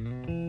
Mm-hmm.